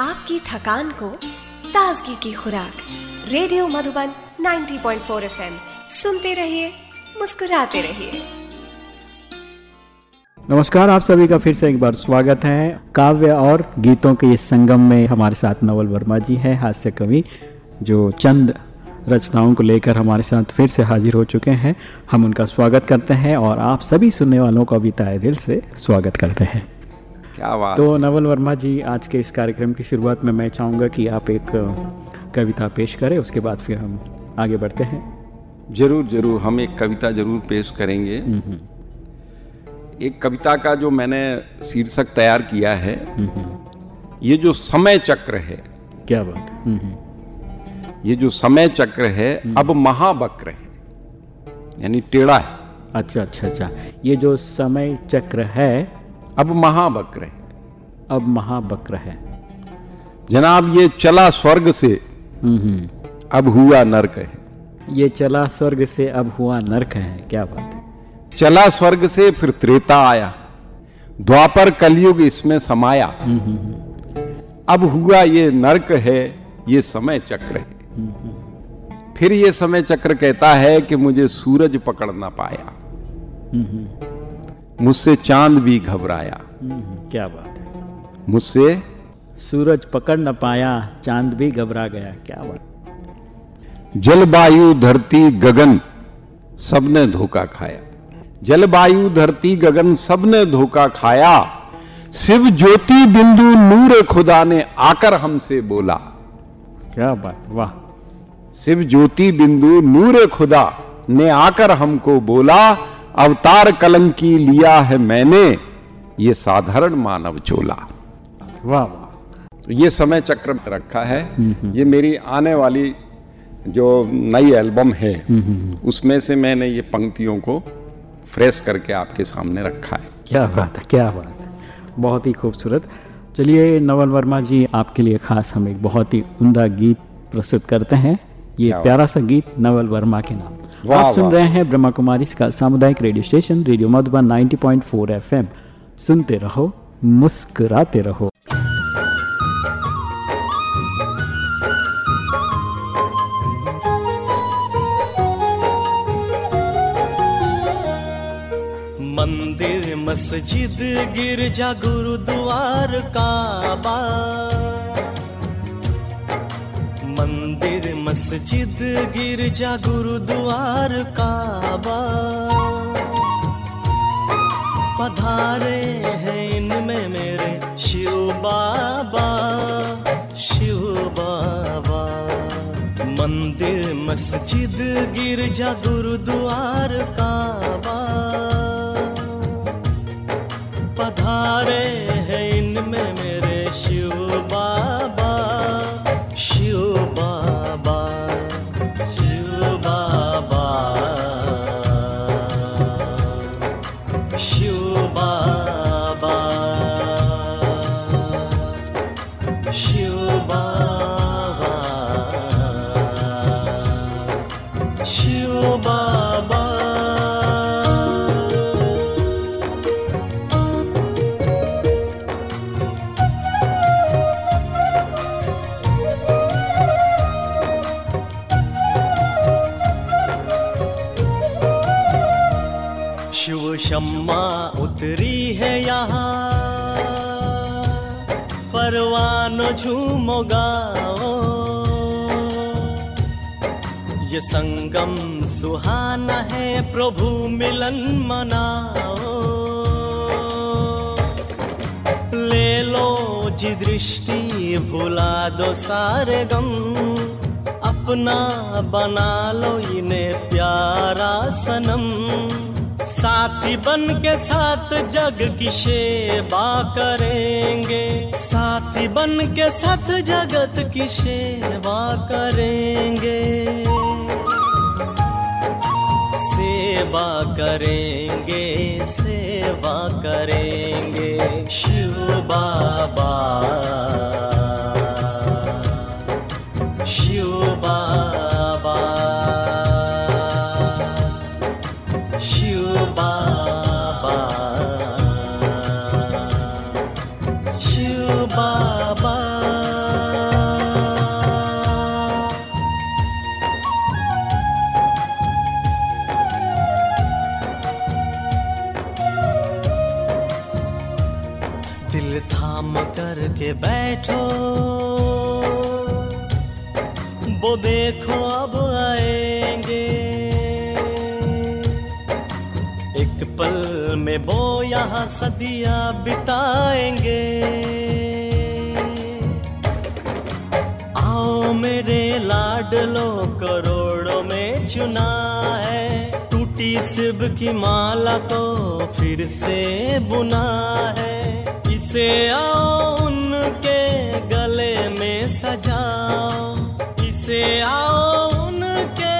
आपकी थकान को ताजगी की खुराक। Radio Madhuban 90.4 FM. सुनते रहिए, मुस्कुराते रहिए। नमस्कार, आप सभी का फिर से एक बार स्वागत है। काव्य और गीतों के इस संगम में हमारे साथ नवल वर्मा जी हैं, हास्य कवि, जो चंद रचनाओं को लेकर हमारे साथ फिर से हाजिर हो चुके हैं। हम उनका स्वागत करते हैं और आप सभी सुनने वालों का भी ताए दिल से स्वागत करते हैं। क्या बात तो नवल वर्मा जी आज के इस कार्यक्रम की शुरुआत में मैं चाहूँगा कि आप एक कविता पेश करें उसके बाद फिर हम आगे बढ़ते हैं। ज़रूर ज़रूर हम एक कविता ज़रूर पेश करेंगे। हम्म, एक कविता का जो मैंने शीर्षक तैयार किया है ये जो समय चक्र है। क्या बात हम्म, हम्म, ये जो समय चक्र है अब महावक्र है यानी टेढ़ा है। अच्छा अच्छा अच्छा। ये जो समय चक्र है अब महावक्र है। अब महाबक्र है। जनाब ये चला स्वर्ग से हम्म, हम्म। अब हुआ नरक है। ये चला स्वर्ग से अब हुआ नरक है क्या बात है? चला स्वर्ग से फिर त्रेता आया द्वापर कलयुग इसमें समाया। अब हुआ ये नरक है ये समय चक्र है। फिर ये समय चक्र कहता है कि मुझे सूरज पकड़ ना पाया। मुझसे चाँद भी घबराया। हम्म, क्या बात है। मुझसे सूरज पकड़ न पाया चाँद भी घबरा गया क्या बात। जलवायु धरती गगन सबने धोखा खाया। जलवायु धरती गगन सबने धोखा खाया। शिव ज्योति बिंदु नूर खुदा ने आकर हमसे बोला। क्या बात वाह। शिव ज्योति बिंदु नूर खुदा ने आकर हमको बोला अवतार कलंकी लिया है मैंने ये साधारण मानव चोला। वाह वाह। तो ये समय चक्र में रखा है। ये मेरी आने वाली जो नई एल्बम है उसमें से मैंने ये पंक्तियों को फ्रेश करके आपके सामने रखा है। क्या बात है क्या बात है। बहुत ही खूबसूरत। चलिए नवल वर्मा जी आपके लिए खास हम एक बहुत ही उमदा गीत प्रस्तुत करते हैं। ये प्यारा सा गीत नवल वर्मा के नाम आप सुन रहे हैं ब्रह्मा कुमारी का सामुदायिक radio station radio Madhuban 90.4 FM. सुनते रहो मुस्कुराते रहो। मंदिर मस्जिद गिरजा गुरुद्वार काबा। मस्जिद गिरजा गुरुद्वार काबा। पधारे हैं इनमें मेरे शिव बाबा शिव बाबा। मंदिर, मस्जिद गिरजा गुरुद्वार काबा। पधारे सुहाना है प्रभु मिलन मनाओ। ले लो जी दृष्टि, भुला दो सारे गम। अपना बना लो इन्हें प्यारा सनम। साथी बन के साथ जग की सेवा करेंगे। साथी बन के साथ जगत की सेवा करेंगे। सेवा करेंगे सेवा करेंगे। शिव बाबा। के बैठो। वो देखो अब आएँगे। एक पल में वो यहाँ सदियाँ बिताएँगे। आओ मेरे लाडलो, करोड़ों में चुना है। टूटी सिब की माला को फिर से बुना है। इसे आओ उनके गले में सजाओ इसे आओ उनके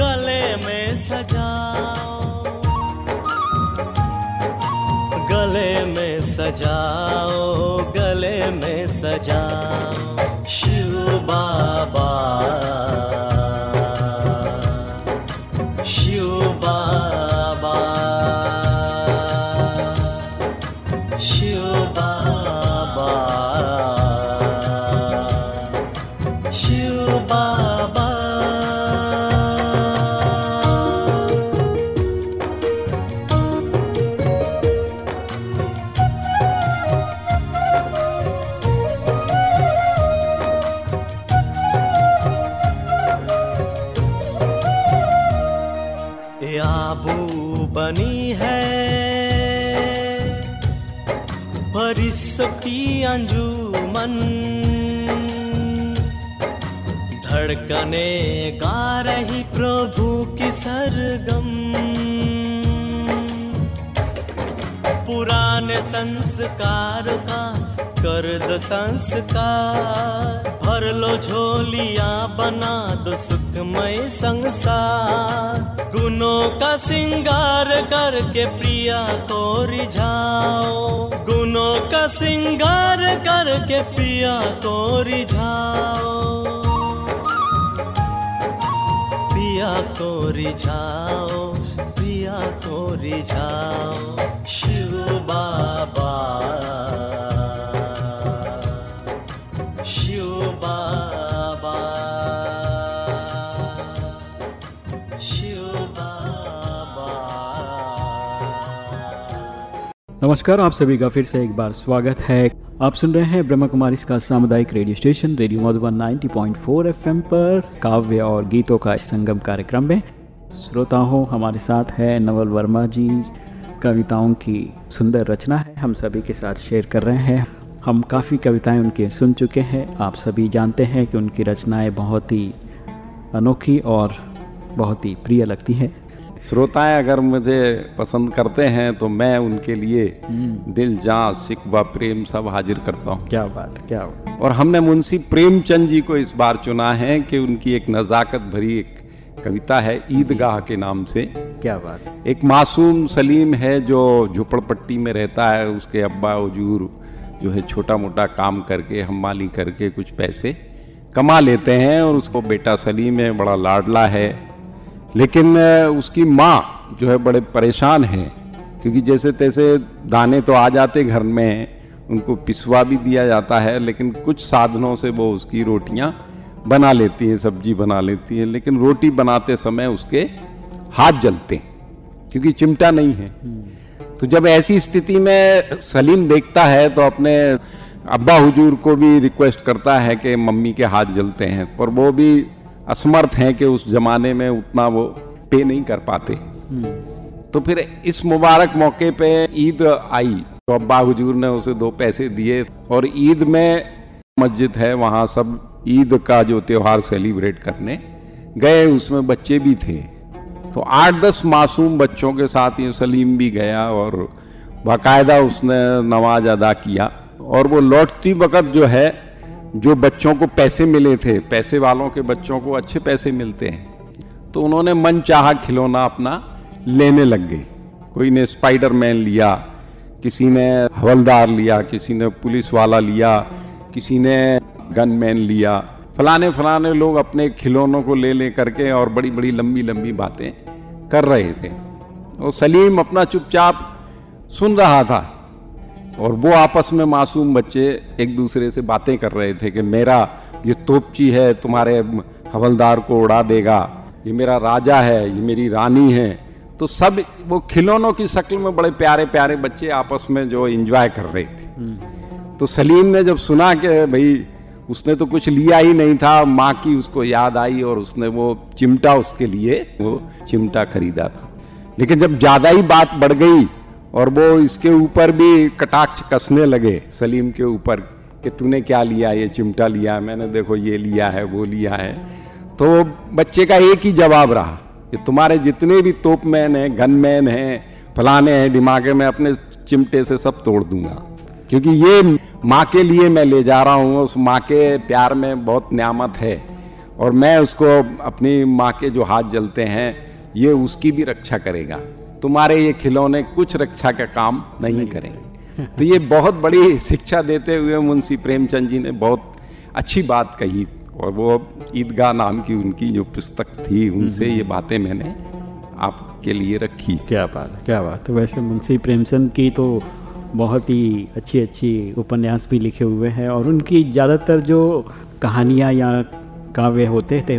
गले में सजाओ गले में सजाओ, गले में सजाओ शिव बाबा आबू बनी है। परिस की अंजुमन। धड़कने गा रही प्रभु की सरगम। पुराने संस्कार का कर दो संस्कार। भर लो झोलिया, बना दो सुखमय संसार। गुनों का सिंगार करके प्रिया को रिझाओ। गुनों का सिंगार करके प्रिया को रिझाओ। प्रिया को रिझाओ, प्रिया को रिझाओ। शिव बाबा नमस्कार, आप सभी का फिर से एक बार स्वागत है। आप सुन रहे हैं ब्रह्म कुमारी का सामुदायिक radio station, radio Madhuban 90.4 FM पर काव्य और गीतों का संगम कार्यक्रम में। श्रोता हो, हमारे साथ है नवल वर्मा जी, कविताओं की सुंदर रचना है, हम सभी के साथ शेयर कर रहे हैं। हम काफ़ी कविताएँ उनके सुन चुके हैं। आप सभी जानते हैं कि उनकी रचनाएँ बहुत ही अनोखी और बहुत ही प्रिय लगती हैं। श्रोताएँ अगर मुझे पसंद करते हैं तो मैं उनके लिए दिल जान सिकवा प्रेम सब हाजिर करता हूँ। क्या बात क्या बात। और हमने मुंशी प्रेमचंद जी को इस बार चुना है कि उनकी एक नज़ाकत भरी एक कविता है ईदगाह के नाम से। क्या बात। एक मासूम सलीम है जो झुपड़पट्टी में रहता है उसके अब्बा उजूर जो है छोटा मोटा काम करके हमाली करके कुछ पैसे कमा लेते हैं और उसको बेटा सलीम है बड़ा लाडला है। लेकिन उसकी माँ जो है बड़े परेशान हैं, क्योंकि जैसे तैसे दाने तो आ जाते घर में, उनको पिसवा भी दिया जाता है, लेकिन कुछ साधनों से वो उसकी रोटियाँ बना लेती हैं, सब्ज़ी बना लेती हैं, लेकिन रोटी बनाते समय उसके हाथ जलते हैं, क्योंकि चिमटा नहीं है। तो जब ऐसी स्थिति में सलीम देखता है तो अपने अब्बा हुजूर को भी रिक्वेस्ट करता है कि मम्मी के हाथ जलते हैं, पर वो भी असमर्थ हैं कि उस जमाने में उतना वो पे नहीं कर पाते। तो फिर इस मुबारक मौके पे ईद आई। तो अब्बा हजूर ने उसे दो पैसे दिए और ईद में मस्जिद है, वहाँ सब ईद का जो त्यौहार सेलिब्रेट करने गए, उसमें बच्चे भी थे। तो आठ दस मासूम बच्चों के साथ ये सलीम भी गया और बाकायदा उसने नमाज़ अदा किया। और वो लौटती वक़्त जो है जो बच्चों को पैसे मिले थे, पैसे वालों के बच्चों को अच्छे पैसे मिलते हैं तो उन्होंने मन चाह खिलौना अपना लेने लग गए। कोई ने स्पाइडर मैन लिया, किसी ने हवलदार लिया, किसी ने पुलिस वाला लिया, किसी ने गनमैन लिया। फलाने फलाने लोग अपने खिलौनों को ले ले करके और बड़ी बड़ी लंबी लंबी बातें कर रहे थे। और सलीम अपना चुपचाप सुन रहा था। और वो आपस में मासूम बच्चे एक दूसरे से बातें कर रहे थे कि मेरा ये तोपची है तुम्हारे हवलदार को उड़ा देगा ये मेरा राजा है ये मेरी रानी है। तो सब वो खिलौनों की शक्ल में बड़े प्यारे प्यारे बच्चे आपस में जो इंजॉय कर रहे थे। तो सलीम ने जब सुना कि भाई उसने तो कुछ लिया ही नहीं था माँ की उसको याद आई और उसने वो चिमटा उसके लिए वो चिमटा खरीदा था। लेकिन जब ज़्यादा ही बात बढ़ गई और वो इसके ऊपर भी कटाक्ष कसने लगे, सलीम के ऊपर, कि तूने क्या लिया, ये चिमटा लिया, मैंने देखो ये लिया है, वो लिया है। तो बच्चे का एक ही जवाब रहा, कि तुम्हारे जितने भी तोप मैन हैं गन मैन हैं, फलाने हैं, दिमागे में अपने चिमटे से सब तोड़ दूँगा। क्योंकि ये माँ के लिए मैं ले जा रहा हूँ, उस माँ के प्यार में बहुत न्यामत है। और मैं उसको अपनी माँ के जो हाथ जलते हैं, ये उसकी भी रक्षा करेगा। तुम्हारे ये खिलौने कुछ रक्षा का काम नहीं करेंगे। तो ये बहुत बड़ी शिक्षा देते हुए मुंशी प्रेमचंद जी ने बहुत अच्छी बात कही और वो ईदगाह नाम की उनकी जो पुस्तक थी उनसे ये बातें मैंने आपके लिए रखी। क्या बात है क्या बात है। वैसे मुंशी प्रेमचंद की तो बहुत ही अच्छी अच्छी उपन्यास भी लिखे हुए हैं और उनकी ज़्यादातर जो कहानियाँ या काव्य होते थे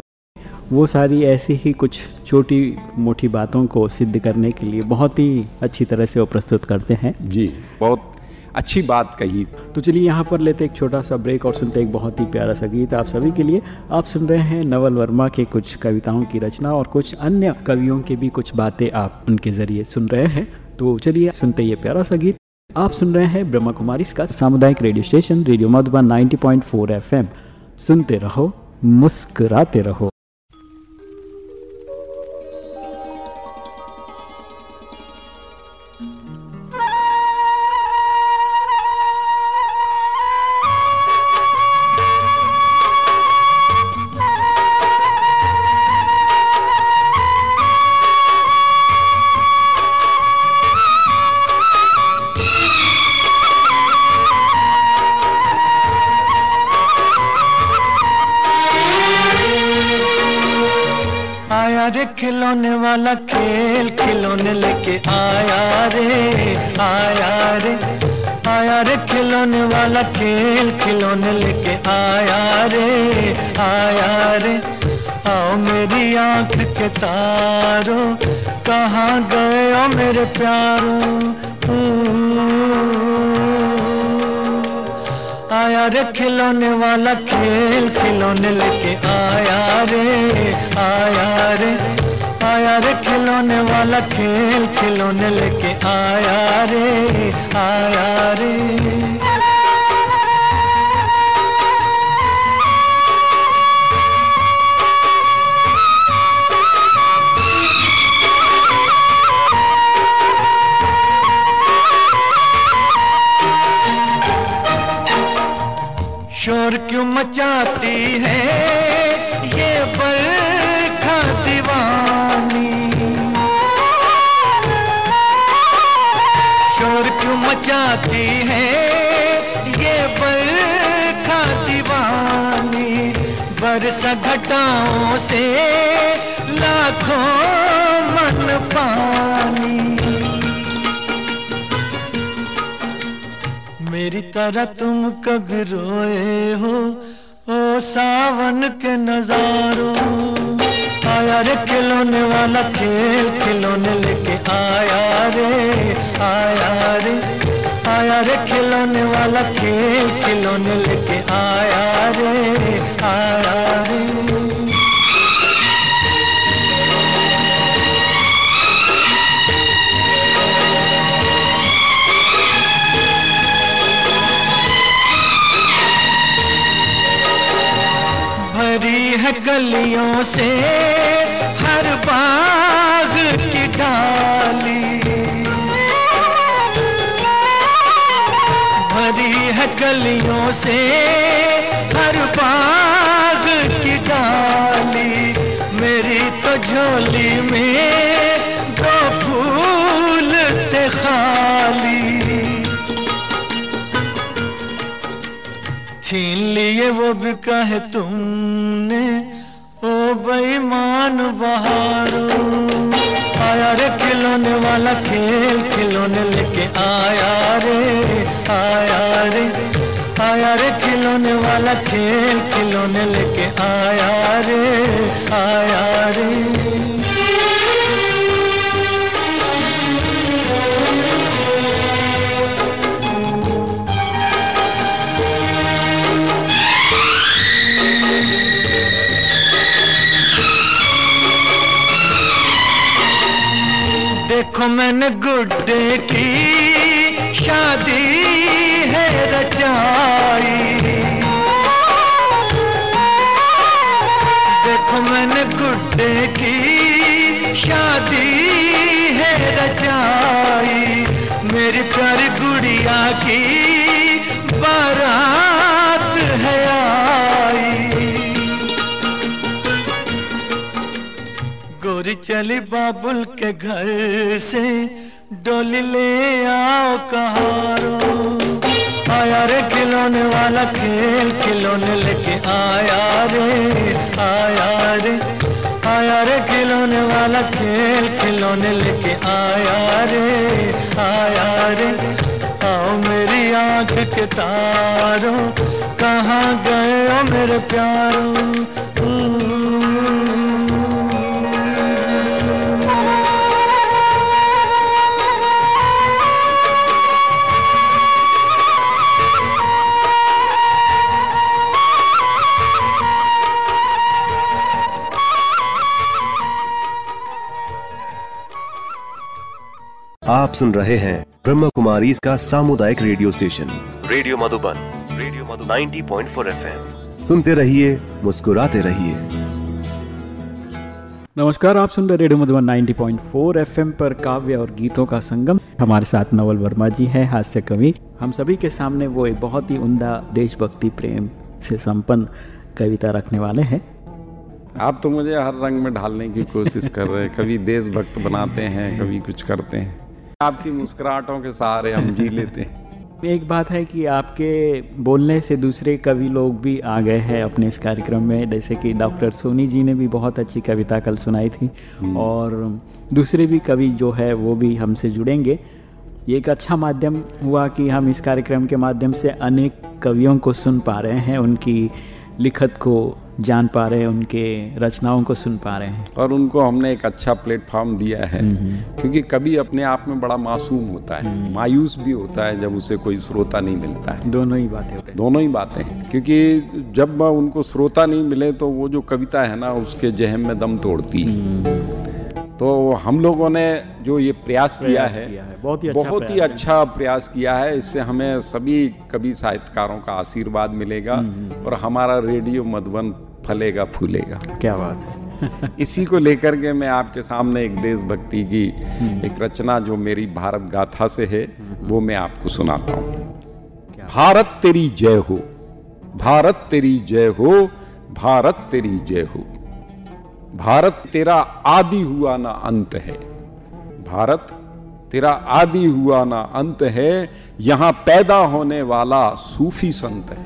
वो सारी ऐसी ही कुछ छोटी मोटी बातों को सिद्ध करने के लिए बहुत ही अच्छी तरह से वो प्रस्तुत करते हैं। जी बहुत अच्छी बात कही। तो चलिए यहाँ पर लेते एक छोटा सा ब्रेक और सुनते एक बहुत ही प्यारा सा गीत आप सभी के लिए। आप सुन रहे हैं नवल वर्मा के कुछ कविताओं की रचना और कुछ अन्य कवियों के भी कुछ बातें आप उनके ज़रिए सुन रहे हैं। तो चलिए सुनते ये प्यारा सा गीत। आप सुन रहे हैं ब्रह्मा कुमारी इसका सामुदायिक radio station radio Madhuban 90.4 FM. सुनते रहो मुस्कुराते रहो। रे खिलौने वाला खेल, खिलौने लेके आया रे आया रे। आया रे खिलौने वाला खेल, खिलौने लेके आया रे आया रे। आओ मेरी आँख के तारो, कहाँ गए ओ मेरे प्यारो? आया रे खिलौने वाला खेल, खिलौने लेके आया रे आया रे। आया रे खिलौने वाला खेल, खिलौने लेके आया रे आया रे। क्यों मचाती है ये बरखा दीवानी? शोर क्यों मचाती है ये बरखा दीवानी? बरसा घटाओं से लाखों तरह तुम कब रोए हो? ओ सावन के नजारों। आया रे खिलौने वाला खेल, खिलौने लेके आया रे आया रे। आया रे खिलौने वाला खेल, खिलौने लेके आया रे, आया गलियों से हर बाग की डाली। भरी है गलियों से हर बाग की डाली। मेरी तो झोली में दो फूल थे खाली। छीन लिए वो भी कहे तुमने बहारो। आया रे खिलौने वाला खेल, खिलौने लेके आया रे आया रे। आया रे खिलौने वाला खेल, खिलौने लेके आया रे आया रे। देखो मैंने गुड्डे की शादी है रचाई। देखो मैंने गुड्डे की शादी चली बाबुल के घर से डोली ले आओ कहारो। आया रे खिलौने वाला खेल, खिलौने लेके आया रे आया रे। आया रे खिलौने वाला खेल, खिलौने लेके आया रे आया रे। आओ मेरी आँख के तारों, कहाँ गए हो मेरे प्यारों? आप सुन रहे हैं ब्रह्म कुमारी इसका सामुदायिक radio station. Radio Madhuban radio Madhu 90.4 point सुनते रहिए मुस्कुराते रहिए। नमस्कार आप सुन रहे रेडियो मधुबन 90.4 एफएम पर काव्य और गीतों का संगम। हमारे साथ नवल वर्मा जी हैं हास्य कवि। हम सभी के सामने वो एक बहुत ही उमदा देशभक्ति प्रेम से संपन्न कविता रखने वाले हैं। आप तो मुझे हर रंग में ढालने की कोशिश कर रहे हैं। कभी देशभक्त बनाते हैं कभी कुछ करते हैं। आपकी मुस्कुराहटों के सहारे हम जी लेते हैं। एक बात है कि आपके बोलने से दूसरे कवि लोग भी आ गए हैं अपने इस कार्यक्रम में। जैसे कि डॉक्टर सोनी जी ने भी बहुत अच्छी कविता कल सुनाई थी। और दूसरे भी कवि जो है वो भी हमसे जुड़ेंगे। ये एक अच्छा माध्यम हुआ कि हम इस कार्यक्रम के माध्यम से अनेक कवियों को सुन पा रहे हैं। उनकी लिखत को जान पा रहे हैं उनके रचनाओं को सुन पा रहे हैं। और उनको हमने एक अच्छा प्लेटफॉर्म दिया है क्योंकि कभी अपने आप में बड़ा मासूम होता है मायूस भी होता है जब उसे कोई श्रोता नहीं मिलता है। दोनों ही बातें होती हैं। दोनों ही बातें हैं क्योंकि जब उनको श्रोता नहीं मिले तो वो जो कविता है ना उसके जहम में दम तोड़ती है। तो हम लोगों ने जो ये प्रयास प्रयास किया है किया है, बहुत ही अच्छा बहुत ही प्रयास है। अच्छा प्रयास किया है। इससे हमें सभी कवि साहित्यकारों का आशीर्वाद मिलेगा और हमारा रेडियो मधुबन फलेगा फूलेगा। क्या बात है। इसी को लेकर के मैं आपके सामने एक देशभक्ति की एक रचना जो मेरी भारत गाथा से है वो मैं आपको सुनाता हूँ। भारत तेरी जय हो भारत तेरी जय हो भारत तेरी जय हो। भारत तेरा आदि हुआ ना अंत है। भारत तेरा आदि हुआ ना अंत है यहाँ पैदा होने वाला सूफी संत है।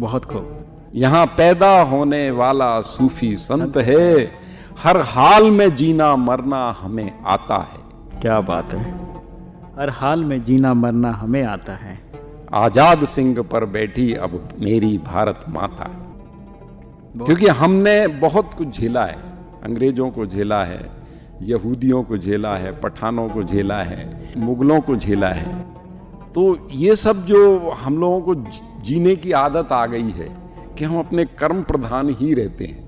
बहुत खूब। यहाँ पैदा होने वाला सूफी संत, संत है हर हाल में जीना मरना हमें आता है। क्या बात है। हर हाल में जीना मरना हमें आता है। आज़ाद सिंह पर बैठी अब मेरी भारत माता। क्योंकि हमने बहुत कुछ झेला है। अंग्रेज़ों को झेला है यहूदियों को झेला है पठानों को झेला है मुगलों को झेला है। तो ये सब जो हम लोगों को जीने की आदत आ गई है कि हम अपने कर्म प्रधान ही रहते हैं।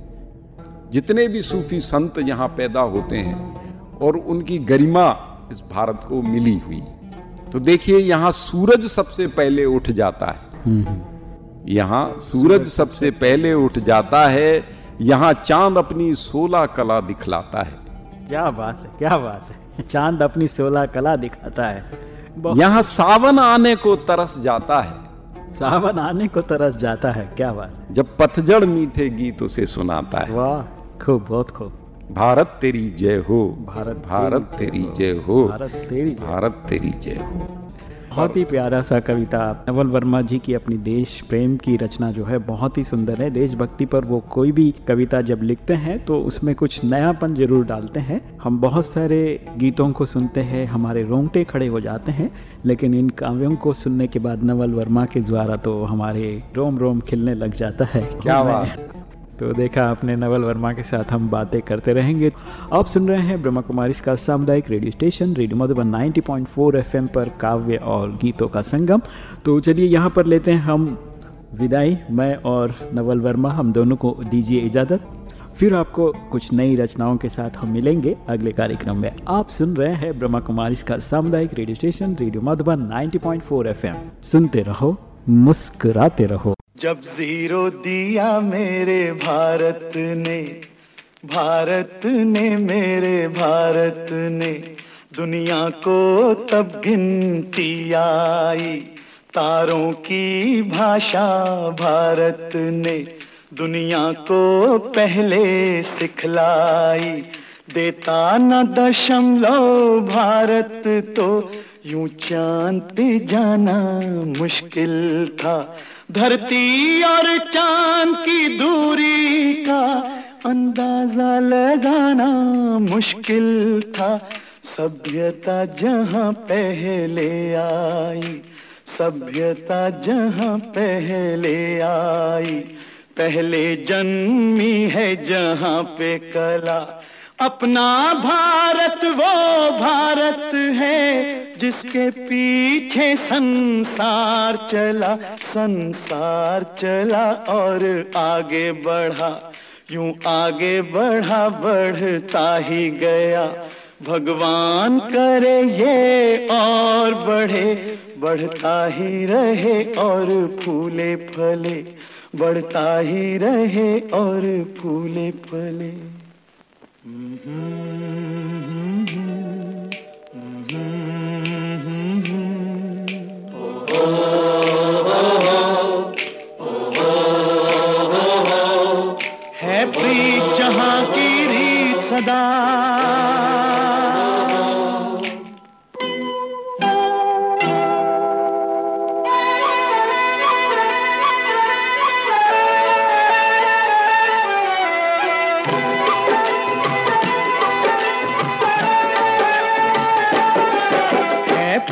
जितने भी सूफी संत यहाँ पैदा होते हैं और उनकी गरिमा इस भारत को मिली हुई। तो देखिए यहाँ सूरज सबसे पहले उठ जाता है। यहाँ सूरज सबसे पहले उठ जाता है यहाँ चाँद अपनी सोलह कला दिखलाता है। क्या बात है क्या बात है। चाँद अपनी सोलह कला दिखाता है। यहाँ सावन आने को तरस जाता है। सावन आने को तरस जाता है क्या बात जब पतझड़ मीठे गीत उसे सुनाता है। वाह खूब बहुत खूब। भारत तेरी जय हो भारत भारत तेरी जय हो भारत तेरी भारत तेरी जय हो। बहुत ही प्यारा सा कविता नवल वर्मा जी की अपनी देश प्रेम की रचना जो है बहुत ही सुंदर है। देशभक्ति पर वो कोई भी कविता जब लिखते हैं तो उसमें कुछ नयापन ज़रूर डालते हैं। हम बहुत सारे गीतों को सुनते हैं हमारे रोंगटे खड़े हो जाते हैं लेकिन इन काव्यों को सुनने के बाद नवल वर्मा के द्वारा तो हमारे रोम रोम खिलने लग जाता है। क्या बात। तो देखा आपने नवल वर्मा के साथ हम बातें करते रहेंगे। आप सुन रहे हैं ब्रह्मा कुमारी का सामुदायिक radio station, radio Madhuban 90.4 FM पर काव्य और गीतों का संगम। तो चलिए यहाँ पर लेते हैं हम विदाई, मैं और नवल वर्मा, हम दोनों को दीजिए इजाज़त। फिर आपको कुछ नई रचनाओं के साथ हम मिलेंगे अगले कार्यक्रम में। आप सुन रहे हैं ब्रह्मा कुमारी का सामुदायिक radio station, radio Madhuban 90.4 FM. सुनते रहो, मुस्कुराते रहो। जब ज़ीरो दिया मेरे भारत ने भारत ने मेरे भारत ने, दुनिया को तब गिनती आई। तारों की भाषा भारत ने, दुनिया को पहले सिखलाई। देता न दशमलव भारत तो यूँ चाँद पे जाना मुश्किल था। धरती और चाँद की दूरी का अंदाज़ा लगाना मुश्किल था। सभ्यता जहाँ पहले आई, सभ्यता जहाँ पहले आई। पहले जन्मी है जहाँ पे कला, अपना भारत, वो भारत है। जिसके पीछे संसार चला संसार चला और आगे बढ़ा। यूँ आगे बढ़ा, बढ़ता ही गया। भगवान करे ये और बढ़े, बढ़ता ही रहे और फूले फले, बढ़ता ही रहे और फूले फले। है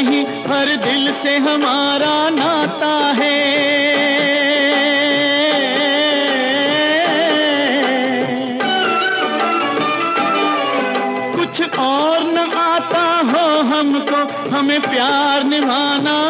नहीं हर दिल से हमारा नाता है। कुछ और न आता हो हमको, हमें प्यार निभाना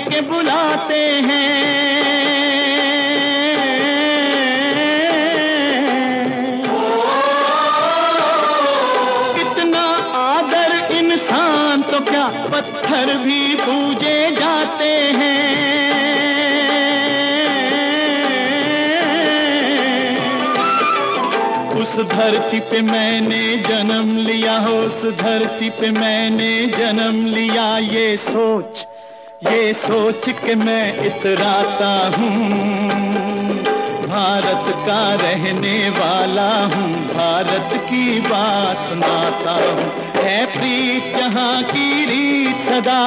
के बुलाते हैं। कितना आदर इंसान तो क्या पत्थर भी पूजे जाते हैं। उस धरती पे मैंने जन्म लिया, उस धरती पे मैंने जन्म लिया, ये सोच ये सोच के मैं इतराता हूँ। भारत का रहने वाला हूँ। भारत की बात सुनाता हूँ। है प्रीत यहाँ की रीत सदा।